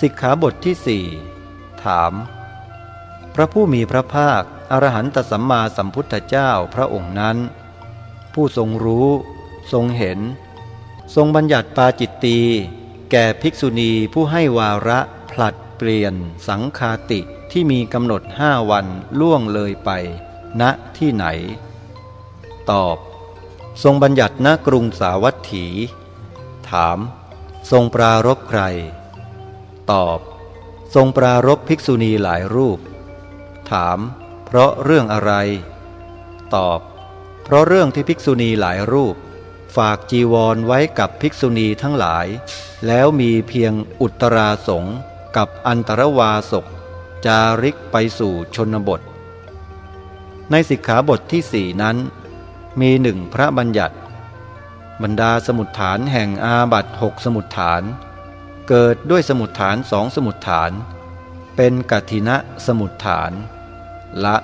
สิกขาบทที่สี่ถาม พระผู้มีพระภาคอรหันตสัมมาสัมพุทธเจ้าพระองค์นั้น ผู้ทรงรู้ ทรงเห็น ทรงบัญญัติปาจิตตี แก่ภิกษุณีผู้ให้วาระผลัดเปลี่ยนสังคาติที่มีกำหนดห้าวันล่วงเลยไปณที่ไหน ตอบ ทรงบัญญัติณกรุงสาวัตถี ถาม ทรงปรารบใคร ตอบ ทรงปรารบภิกษุณีหลายรูป ถาม เพราะเรื่องอะไร ตอบ เพราะเรื่องที่ภิกษุณีหลายรูป ฝากจีวรไว้กับภิกษุณีทั้งหลาย แล้วมีเพียงอุตราสงกับอันตรวาสกจาริกไปสู่ชนบท ในสิกขาบทที่สี่นั้น มีหนึ่งพระบัญญัติ บรรดาสมุดฐานแห่งอาบัตหกสมุดฐาน เกิดด้วยสมุดฐานสองสมุดฐาน เป็นกัตินะสมุดฐาน ละ